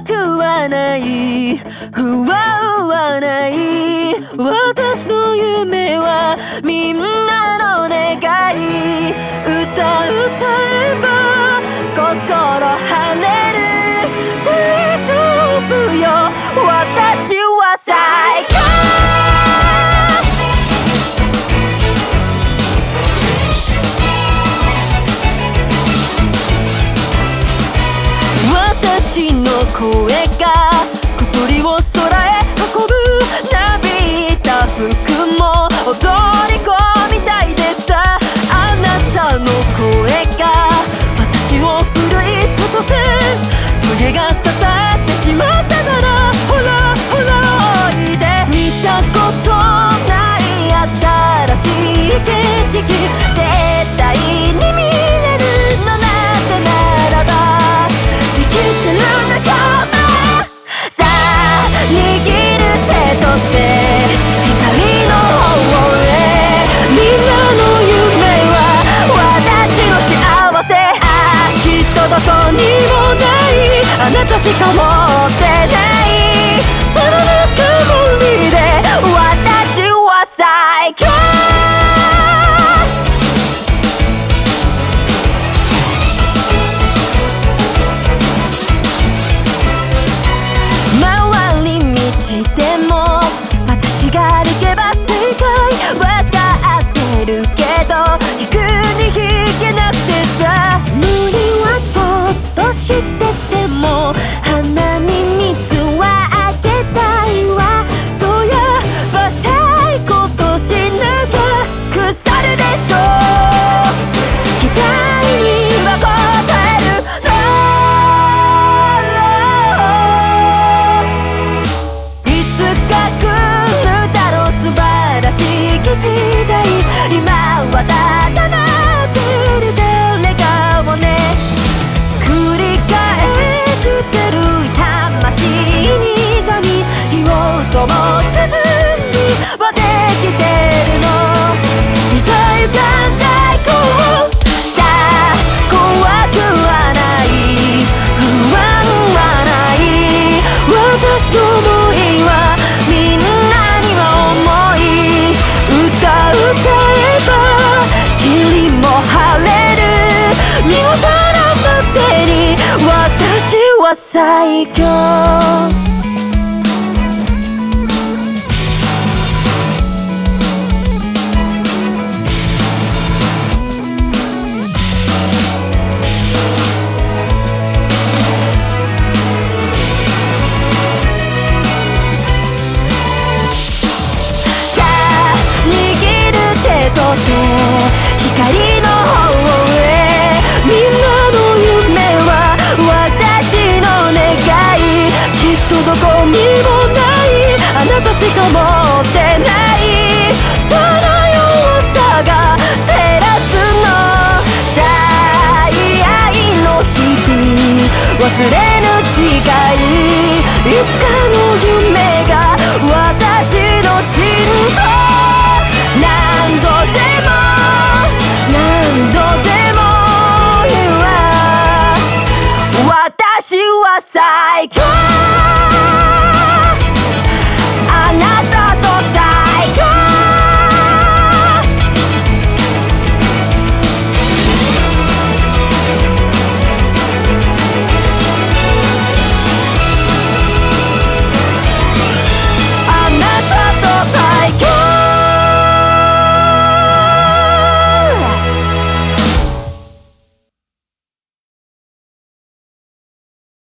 くはない不安はない私の夢はみんなの願い歌歌えば心晴れる大丈夫よ私は最強私の声が小鳥を空へ運ぶなびいた服も踊り子みたいでさあなたの声が私を奮い立たせトゲが刺さってしまったならほらほらおいで見たことない新しい景色絶対に見れるのなぜならあなたしか持ってないそのぬくもりで私は最強。回り道でも時代今はただ待ってる誰かをね。繰り返してる魂に神火を灯す準備はできてるの。急いざゆか最高さあ怖くはない。不安はない。私の想い歌えば霧も晴れる。見事なバッテリー私は最強。光の方へみんなの夢は私の願いきっとどこにもないあなたしか持ってないその弱さが照らすの最愛の日々忘れぬ誓い。いつかの夢が私言うわ私は最強